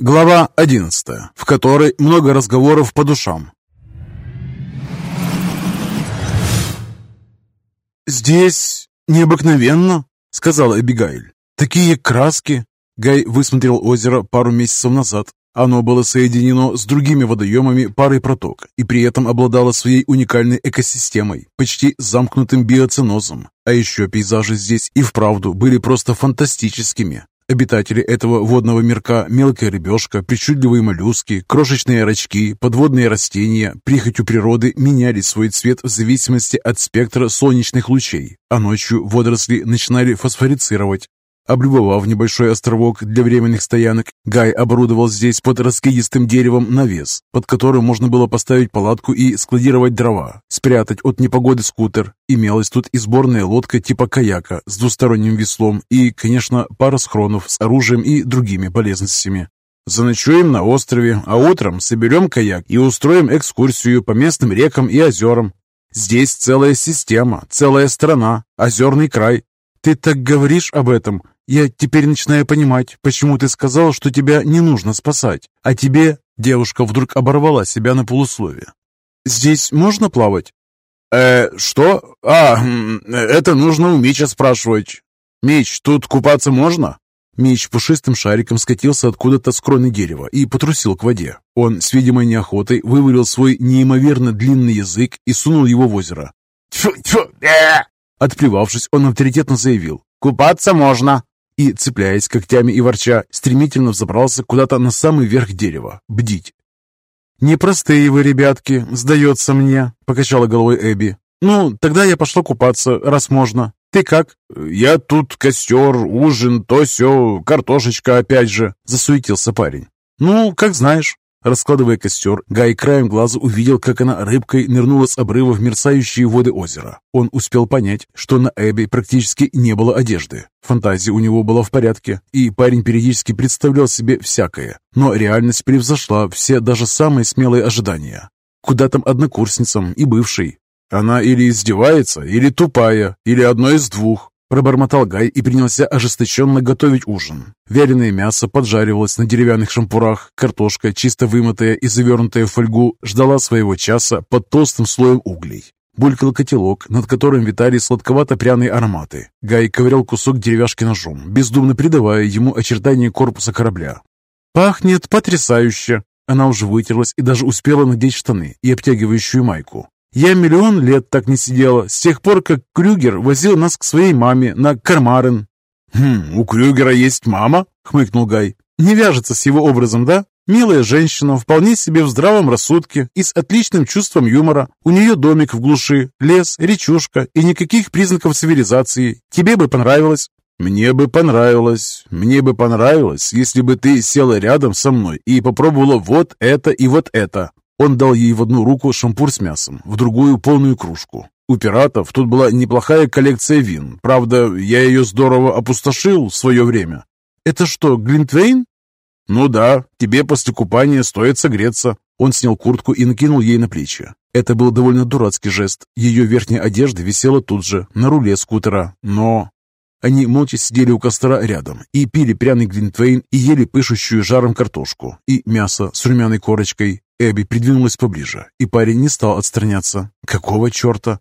Глава 11, в которой много разговоров по душам. «Здесь необыкновенно», — сказала Эбигайль. «Такие краски!» Гай высмотрел озеро пару месяцев назад. Оно было соединено с другими водоемами парой проток и при этом обладало своей уникальной экосистемой, почти замкнутым биоценозом. А еще пейзажи здесь и вправду были просто фантастическими. Обитатели этого водного мирка – мелкая рыбешка, причудливые моллюски, крошечные рачки, подводные растения, прихотью природы меняли свой цвет в зависимости от спектра солнечных лучей, а ночью водоросли начинали фосфорицировать, Облюбовав небольшой островок для временных стоянок, Гай оборудовал здесь под раскидистым деревом навес, под которым можно было поставить палатку и складировать дрова, спрятать от непогоды скутер. Имелась тут и сборная лодка типа каяка с двусторонним веслом и, конечно, пара схронов с оружием и другими полезностями. Заночуем на острове, а утром соберем каяк и устроим экскурсию по местным рекам и озерам. Здесь целая система, целая страна, озерный край. Ты так говоришь об этом, я теперь начинаю понимать, почему ты сказал, что тебя не нужно спасать, а тебе...» Девушка вдруг оборвала себя на полусловие. «Здесь можно плавать?» «Э, что? А, это нужно у Мича спрашивать. Мич, тут купаться можно?» Меч пушистым шариком скатился откуда-то с кроны дерева и потрусил к воде. Он с видимой неохотой вывалил свой неимоверно длинный язык и сунул его в озеро. «Тьфу, тьфу, э!» Отплевавшись, он авторитетно заявил. «Купаться можно!» И, цепляясь когтями и ворча, стремительно взобрался куда-то на самый верх дерева, бдить. «Непростые вы, ребятки, сдается мне», — покачала головой Эбби. «Ну, тогда я пошла купаться, раз можно. Ты как?» «Я тут костер, ужин, то все, картошечка опять же», — засуетился парень. «Ну, как знаешь». Раскладывая костер, Гай краем глаза увидел, как она рыбкой нырнула с обрыва в мерцающие воды озера. Он успел понять, что на Эбби практически не было одежды. Фантазия у него была в порядке, и парень периодически представлял себе всякое. Но реальность превзошла все даже самые смелые ожидания. Куда там однокурсницам и бывшей? Она или издевается, или тупая, или одно из двух. Пробормотал Гай и принялся ожесточенно готовить ужин. Вяленое мясо поджаривалось на деревянных шампурах, картошка, чисто вымытая и завернутая в фольгу, ждала своего часа под толстым слоем углей. Булькал котелок, над которым витали сладковато-пряные ароматы. Гай ковырял кусок деревяшки ножом, бездумно придавая ему очертания корпуса корабля. «Пахнет потрясающе!» Она уже вытерлась и даже успела надеть штаны и обтягивающую майку. Я миллион лет так не сидела, с тех пор, как Крюгер возил нас к своей маме на Кармарен». «Хм, у Крюгера есть мама?» — хмыкнул Гай. «Не вяжется с его образом, да? Милая женщина, вполне себе в здравом рассудке и с отличным чувством юмора. У нее домик в глуши, лес, речушка и никаких признаков цивилизации. Тебе бы понравилось». «Мне бы понравилось, мне бы понравилось, если бы ты села рядом со мной и попробовала вот это и вот это. Он дал ей в одну руку шампур с мясом, в другую полную кружку. У пиратов тут была неплохая коллекция вин. Правда, я ее здорово опустошил в свое время. «Это что, Глинтвейн?» «Ну да, тебе после купания стоит согреться». Он снял куртку и накинул ей на плечи. Это был довольно дурацкий жест. Ее верхняя одежда висела тут же, на руле скутера. Но... Они молча сидели у костра рядом и пили пряный глинтвейн и ели пышущую жаром картошку и мясо с румяной корочкой. Эбби придвинулась поближе, и парень не стал отстраняться. «Какого черта?»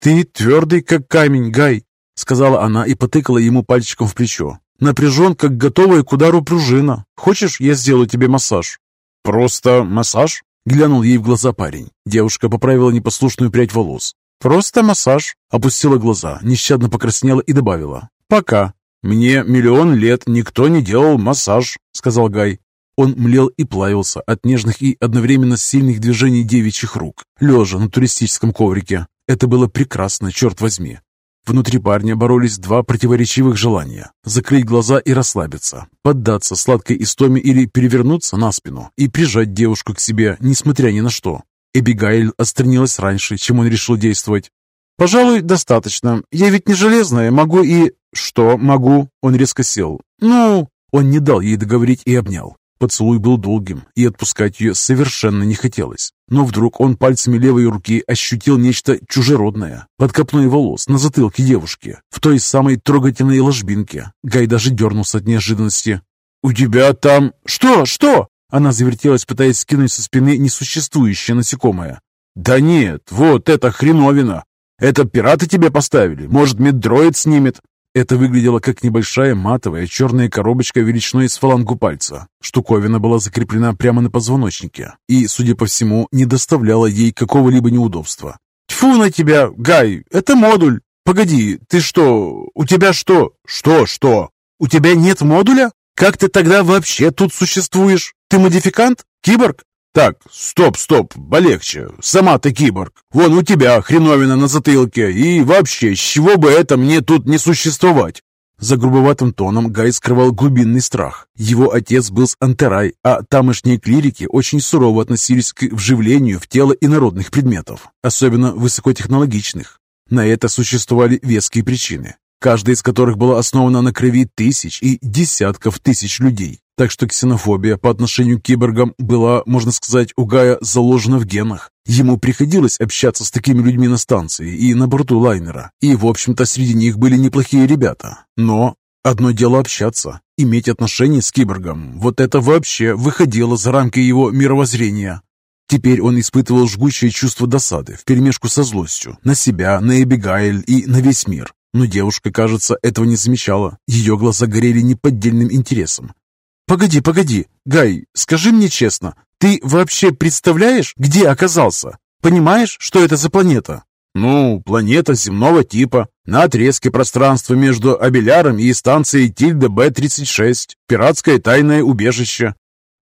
«Ты твердый, как камень, Гай!» Сказала она и потыкала ему пальчиком в плечо. «Напряжен, как готовая к удару пружина. Хочешь, я сделаю тебе массаж?» «Просто массаж?» Глянул ей в глаза парень. Девушка поправила непослушную прядь волос. «Просто массаж», — опустила глаза, нещадно покраснела и добавила. «Пока». «Мне миллион лет никто не делал массаж», — сказал Гай. Он млел и плавился от нежных и одновременно сильных движений девичьих рук, лежа на туристическом коврике. Это было прекрасно, черт возьми. Внутри парня боролись два противоречивых желания – закрыть глаза и расслабиться, поддаться сладкой истоме или перевернуться на спину и прижать девушку к себе, несмотря ни на что. Эбигайль отстранилась раньше, чем он решил действовать. «Пожалуй, достаточно. Я ведь не железная, могу и...» «Что могу?» Он резко сел. «Ну...» Он не дал ей договорить и обнял. Поцелуй был долгим, и отпускать ее совершенно не хотелось. Но вдруг он пальцами левой руки ощутил нечто чужеродное под копной волос на затылке девушки, в той самой трогательной ложбинке. Гай даже дернулся от неожиданности. у тебя там... Что? Что?» Она завертелась, пытаясь скинуть со спины несуществующее насекомое. «Да нет, вот это хреновина! Это пираты тебе поставили? Может, меддроид снимет?» Это выглядело как небольшая матовая черная коробочка величиной с фалангу пальца. Штуковина была закреплена прямо на позвоночнике и, судя по всему, не доставляла ей какого-либо неудобства. «Тьфу на тебя, Гай! Это модуль! Погоди, ты что? У тебя что? Что, что? У тебя нет модуля? Как ты тогда вообще тут существуешь? Ты модификант? Киборг? Так, стоп, стоп, полегче. Сама ты киборг. Вон у тебя хреновина на затылке. И вообще, с чего бы это мне тут не существовать? За грубоватым тоном Гай скрывал глубинный страх. Его отец был с Антерай, а тамошние клирики очень сурово относились к вживлению в тело инородных предметов, особенно высокотехнологичных. На это существовали веские причины, каждая из которых была основана на крови тысяч и десятков тысяч людей. Так что ксенофобия по отношению к киборгам была, можно сказать, у Гая заложена в генах. Ему приходилось общаться с такими людьми на станции и на борту лайнера. И, в общем-то, среди них были неплохие ребята. Но одно дело общаться, иметь отношения с киборгом. Вот это вообще выходило за рамки его мировоззрения. Теперь он испытывал жгучее чувство досады вперемешку со злостью на себя, на Эбигайль и на весь мир. Но девушка, кажется, этого не замечала. Ее глаза горели неподдельным интересом. «Погоди, погоди, Гай, скажи мне честно, ты вообще представляешь, где оказался? Понимаешь, что это за планета?» «Ну, планета земного типа, на отрезке пространства между Абеляром и станцией Тильда Б-36, пиратское тайное убежище».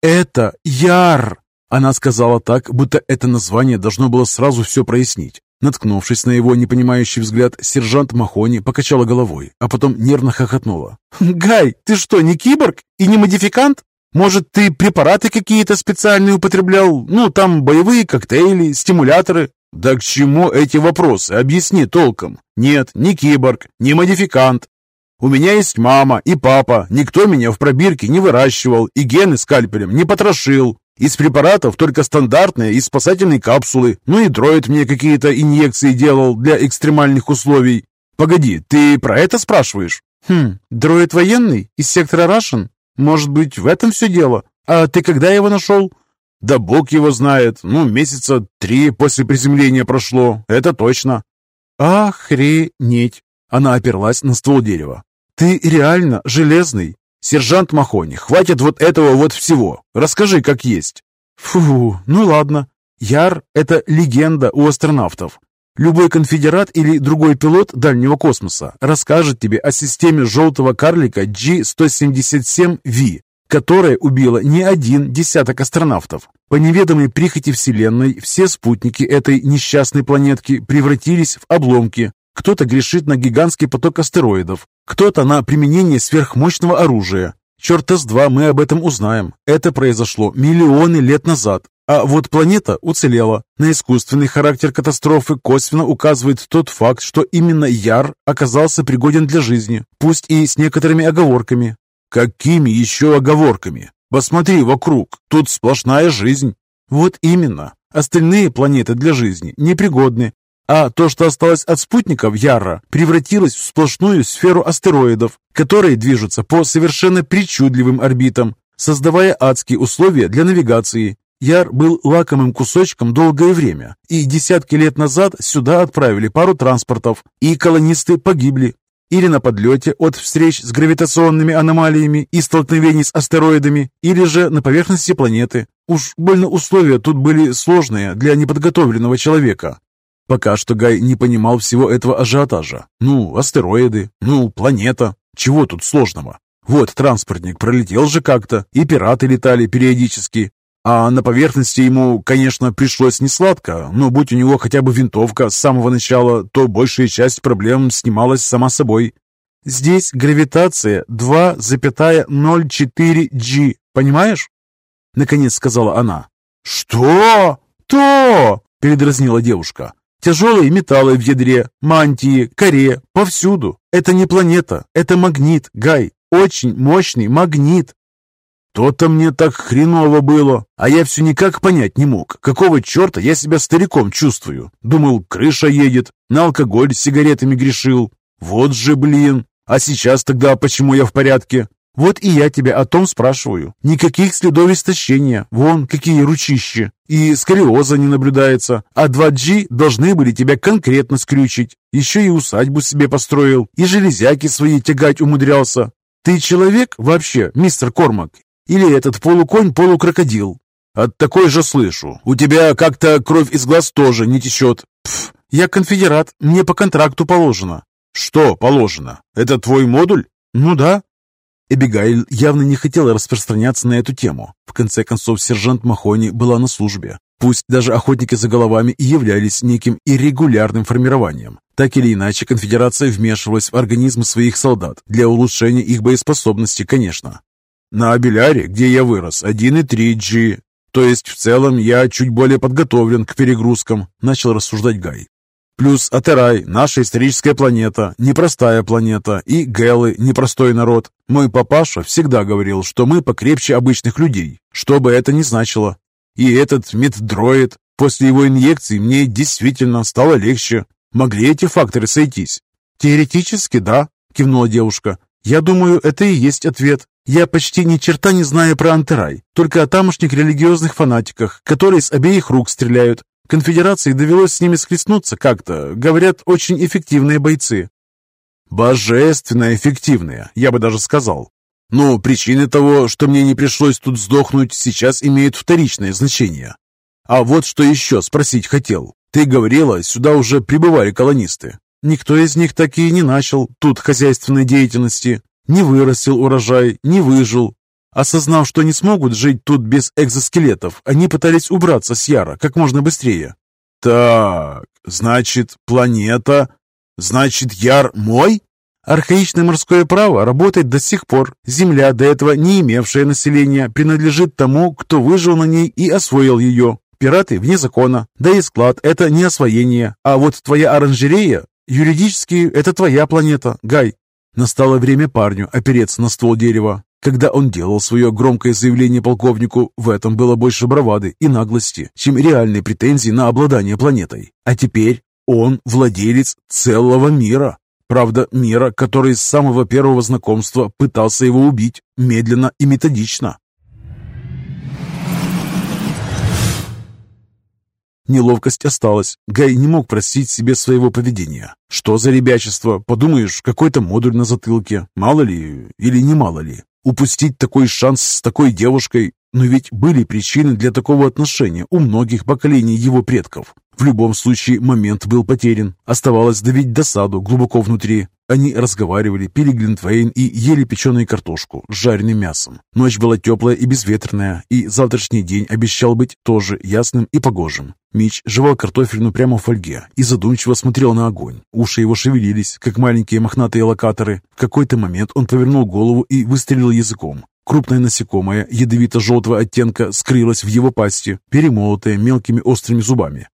«Это Яр!» Она сказала так, будто это название должно было сразу все прояснить. Наткнувшись на его непонимающий взгляд, сержант Махони покачала головой, а потом нервно хохотнула. «Гай, ты что, не киборг и не модификант? Может, ты препараты какие-то специальные употреблял? Ну, там боевые коктейли, стимуляторы?» «Да к чему эти вопросы? Объясни толком». «Нет, не киборг, не модификант. У меня есть мама и папа. Никто меня в пробирке не выращивал и гены скальпелем не потрошил. Из препаратов только стандартные и спасательные капсулы. Ну и дроид мне какие-то инъекции делал для экстремальных условий. Погоди, ты про это спрашиваешь? Хм, дроид военный? Из сектора Рашен? Может быть, в этом все дело? А ты когда его нашел? Да бог его знает. Ну, месяца три после приземления прошло. Это точно. Охренеть. Она оперлась на ствол дерева. Ты реально железный. «Сержант Махони, хватит вот этого вот всего. Расскажи, как есть». «Фу, ну ладно. Яр — это легенда у астронавтов. Любой конфедерат или другой пилот дальнего космоса расскажет тебе о системе желтого карлика G-177V, которая убила не один десяток астронавтов. По неведомой прихоти Вселенной все спутники этой несчастной планетки превратились в обломки, кто-то грешит на гигантский поток астероидов, кто-то на применение сверхмощного оружия. Черта с два мы об этом узнаем. Это произошло миллионы лет назад. А вот планета уцелела. На искусственный характер катастрофы косвенно указывает тот факт, что именно Яр оказался пригоден для жизни, пусть и с некоторыми оговорками. Какими еще оговорками? Посмотри вокруг, тут сплошная жизнь. Вот именно. Остальные планеты для жизни непригодны, а то, что осталось от спутников Яра, превратилось в сплошную сферу астероидов, которые движутся по совершенно причудливым орбитам, создавая адские условия для навигации. Яр был лакомым кусочком долгое время, и десятки лет назад сюда отправили пару транспортов, и колонисты погибли. Или на подлете от встреч с гравитационными аномалиями и столкновений с астероидами, или же на поверхности планеты. Уж больно условия тут были сложные для неподготовленного человека. Пока что Гай не понимал всего этого ажиотажа. Ну, астероиды, ну, планета. Чего тут сложного? Вот транспортник пролетел же как-то, и пираты летали периодически. А на поверхности ему, конечно, пришлось несладко, но будь у него хотя бы винтовка с самого начала, то большая часть проблем снималась сама собой. Здесь гравитация 2,04G, понимаешь? Наконец сказала она. «Что? То!» – передразнила девушка. Тяжелые металлы в ядре, мантии, коре, повсюду. Это не планета, это магнит, Гай. Очень мощный магнит. То-то мне так хреново было, а я все никак понять не мог, какого черта я себя стариком чувствую. Думал, крыша едет, на алкоголь с сигаретами грешил. Вот же блин. А сейчас тогда почему я в порядке? Вот и я тебя о том спрашиваю. Никаких следов истощения. Вон, какие ручищи. И сколиоза не наблюдается. А 2G должны были тебя конкретно скрючить. Еще и усадьбу себе построил. И железяки свои тягать умудрялся. Ты человек вообще, мистер Кормак? Или этот полуконь-полукрокодил? От такой же слышу. У тебя как-то кровь из глаз тоже не течет. Пф, я конфедерат. Мне по контракту положено. Что положено? Это твой модуль? Ну да. Эбигайль явно не хотела распространяться на эту тему. В конце концов, сержант Махони была на службе. Пусть даже охотники за головами и являлись неким иррегулярным формированием. Так или иначе, конфедерация вмешивалась в организмы своих солдат для улучшения их боеспособности, конечно. На Абеляре, где я вырос, 1,3 G. То есть, в целом, я чуть более подготовлен к перегрузкам, начал рассуждать Гай. Плюс Атерай, наша историческая планета, непростая планета, и Гэлы, непростой народ. Мой папаша всегда говорил, что мы покрепче обычных людей, что бы это ни значило. И этот меддроид, после его инъекции мне действительно стало легче. Могли эти факторы сойтись? Теоретически, да, кивнула девушка. Я думаю, это и есть ответ. Я почти ни черта не знаю про Антерай, только о тамошних религиозных фанатиках, которые с обеих рук стреляют, Конфедерации довелось с ними схлестнуться как-то. Говорят, очень эффективные бойцы. Божественно эффективные, я бы даже сказал. Но причины того, что мне не пришлось тут сдохнуть, сейчас имеют вторичное значение. А вот что еще спросить хотел. Ты говорила, сюда уже прибывали колонисты. Никто из них так и не начал тут хозяйственной деятельности. Не вырастил урожай, не выжил, Осознав, что не смогут жить тут без экзоскелетов, они пытались убраться с Яра как можно быстрее. «Так, значит, планета... Значит, Яр мой?» Архаичное морское право работает до сих пор. Земля, до этого не имевшая населения, принадлежит тому, кто выжил на ней и освоил ее. Пираты вне закона, да и склад – это не освоение. А вот твоя оранжерея, юридически, это твоя планета, Гай. Настало время парню опереться на ствол дерева. Когда он делал свое громкое заявление полковнику, в этом было больше бравады и наглости, чем реальной претензии на обладание планетой. А теперь он владелец целого мира. Правда, мира, который с самого первого знакомства пытался его убить, медленно и методично. Неловкость осталась. Гай не мог простить себе своего поведения. Что за ребячество? Подумаешь, какой-то модуль на затылке. Мало ли или не мало ли. Упустить такой шанс с такой девушкой, но ведь были причины для такого отношения у многих поколений его предков. В любом случае момент был потерян. Оставалось давить досаду глубоко внутри. Они разговаривали, пили глинтвейн и ели печеную картошку с жареным мясом. Ночь была теплая и безветренная, и завтрашний день обещал быть тоже ясным и погожим. Мич жевал картофельну прямо в фольге и задумчиво смотрел на огонь. Уши его шевелились, как маленькие мохнатые локаторы. В какой-то момент он повернул голову и выстрелил языком. Крупное насекомое ядовито-желтого оттенка скрылось в его пасти, перемолотое мелкими острыми зубами.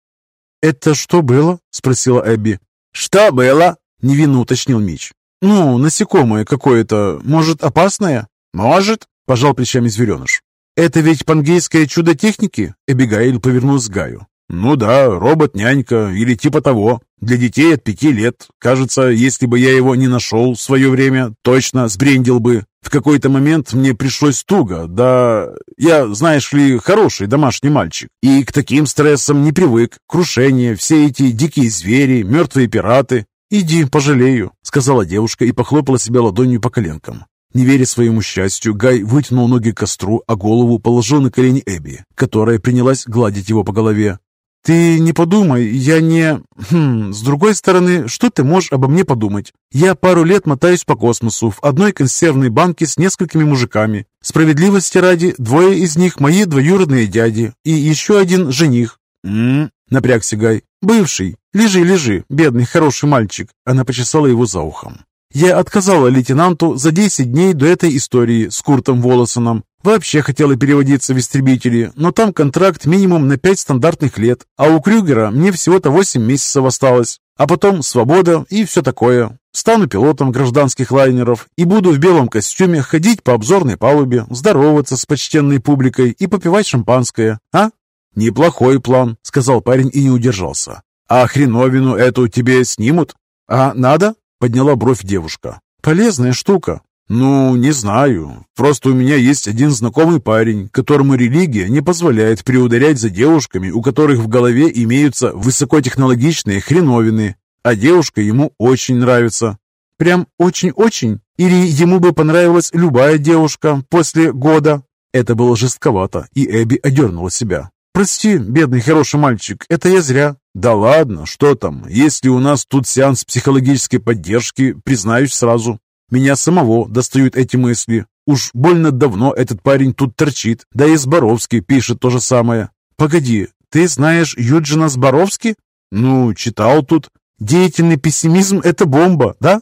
«Это что было?» — спросила Эбби. «Что было?» — невинно уточнил Мич. «Ну, насекомое какое-то. Может, опасное?» «Может», — пожал плечами звереныш. «Это ведь пангейское чудо техники?» Эбигейл повернулась к Гаю. «Ну да, робот-нянька или типа того. Для детей от пяти лет. Кажется, если бы я его не нашел в свое время, точно сбрендил бы. В какой-то момент мне пришлось туго, да... Я, знаешь ли, хороший домашний мальчик. И к таким стрессам не привык. Крушение, все эти дикие звери, мертвые пираты. «Иди, пожалею», — сказала девушка и похлопала себя ладонью по коленкам. Не веря своему счастью, Гай вытянул ноги к костру, а голову положил на колени Эбби, которая принялась гладить его по голове. «Ты не подумай, я не... Хм, с другой стороны, что ты можешь обо мне подумать? Я пару лет мотаюсь по космосу в одной консервной банке с несколькими мужиками. Справедливости ради, двое из них мои двоюродные дяди, и еще один жених». «М-м-м», напрягся Гай. «Бывший. Лежи, лежи, бедный, хороший мальчик». Она почесала его за ухом. «Я отказала лейтенанту за 10 дней до этой истории с Куртом Волосоном. Вообще хотела переводиться в истребители, но там контракт минимум на 5 стандартных лет, а у Крюгера мне всего-то 8 месяцев осталось. А потом свобода и все такое. Стану пилотом гражданских лайнеров и буду в белом костюме ходить по обзорной палубе, здороваться с почтенной публикой и попивать шампанское. А? Неплохой план, сказал парень и не удержался. А хреновину эту тебе снимут? А надо? Подняла бровь девушка. Полезная штука. «Ну, не знаю. Просто у меня есть один знакомый парень, которому религия не позволяет приударять за девушками, у которых в голове имеются высокотехнологичные хреновины, а девушка ему очень нравится. Прям очень-очень? Или ему бы понравилась любая девушка после года?» Это было жестковато, и Эбби одернула себя. «Прости, бедный хороший мальчик, это я зря». «Да ладно, что там, если у нас тут сеанс психологической поддержки, признаюсь сразу, меня самого достают эти мысли. Уж больно давно этот парень тут торчит, да и Зборовский пишет то же самое. Погоди, ты знаешь Юджина Зборовски? Ну, читал тут. Деятельный пессимизм – это бомба, да?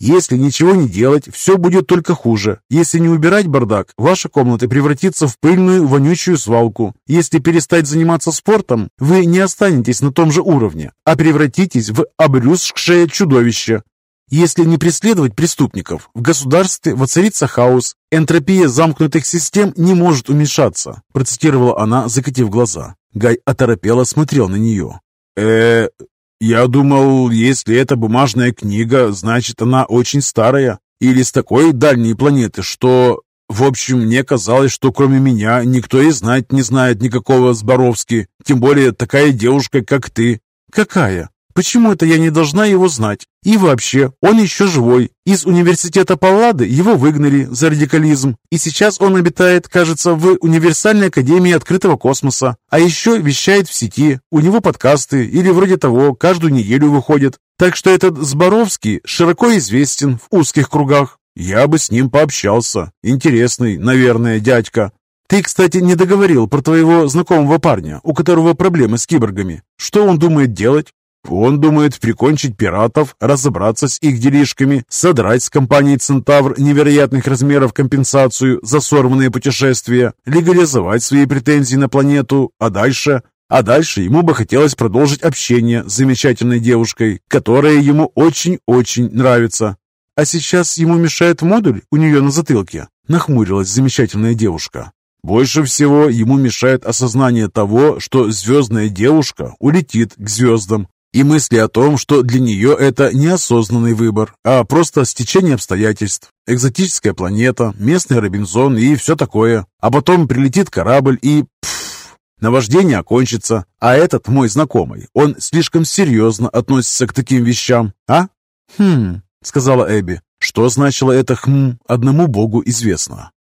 Если ничего не делать, все будет только хуже. Если не убирать бардак, ваша комната превратится в пыльную, вонючую свалку. Если перестать заниматься спортом, вы не останетесь на том же уровне, а превратитесь в обрюзгшее чудовище. Если не преследовать преступников, в государстве воцарится хаос. Энтропия замкнутых систем не может уменьшаться, процитировала она, закатив глаза. Гай оторопело смотрел на нее. э я думал, если это бумажная книга, значит она очень старая. Или с такой дальней планеты, что... В общем, мне казалось, что кроме меня никто и знать не знает никакого Зборовски, тем более такая девушка, как ты. Какая? Почему это я не должна его знать? И вообще, он еще живой. Из университета Паллады его выгнали за радикализм. И сейчас он обитает, кажется, в Универсальной академии открытого космоса. А еще вещает в сети. У него подкасты или вроде того каждую неделю выходят. Так что этот Зборовский широко известен в узких кругах. Я бы с ним пообщался. Интересный, наверное, дядька. Ты, кстати, не договорил про твоего знакомого парня, у которого проблемы с киборгами. Что он думает делать? Он думает прикончить пиратов, разобраться с их делишками, содрать с компании «Центавр» невероятных размеров компенсацию за сорванные путешествия, легализовать свои претензии на планету, а дальше... А дальше ему бы хотелось продолжить общение с замечательной девушкой, которая ему очень-очень нравится. А сейчас ему мешает модуль у нее на затылке, нахмурилась замечательная девушка. Больше всего ему мешает осознание того, что звездная девушка улетит к звездам, и мысли о том, что для нее это неосознанный выбор, а просто стечение обстоятельств. Экзотическая планета, местный Робинзон и все такое. А потом прилетит корабль и... Пфф, наваждение окончится. А этот мой знакомый, он слишком серьезно относится к таким вещам, а? Хм, сказала Эбби. Что значило это «хм» одному богу известно.